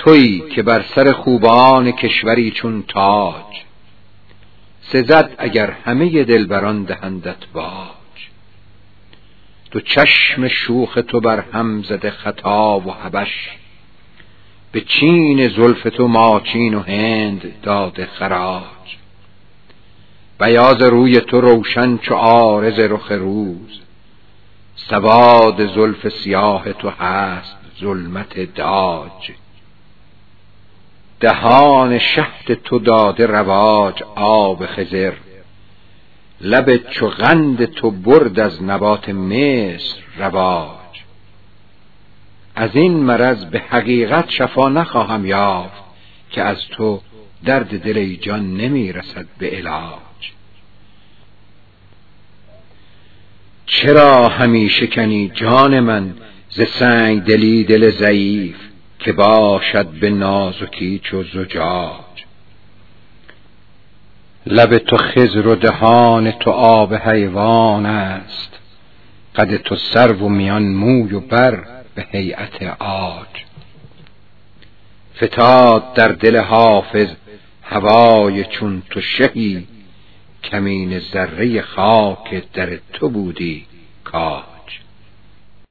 تویی که بر سر خوبان کشوری چون تاج. سزد اگر همه دلبران دهندت باج. دو چشم شوخ تو بر هم زده خطا و حبش. به چین زلف تو ماچین و هند داده خراج. بیاز روی تو روشن چو آرز رخ روز. سواد زلف سیاه تو هست ظلمت داج. دهان شهد تو داده رواج آب خزر لب چو غند تو برد از نبات مصر رواج. از این مرض به حقیقت شفا نخواهم یافت که از تو درد دل جان نمی رسد به علاج. چرا همیشه کنی جان من ز سنگ دلی دل ضعیف؟ که باشد به نازکی چو زجاج. لب تو خزر و دهان تو آب حیوان است. قد تو سر و میان موی و بر به هیئت آج فتاد در دل حافظ هوای چون تو شهی. کمین ذره خاک در تو بودی کاج.